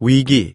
위기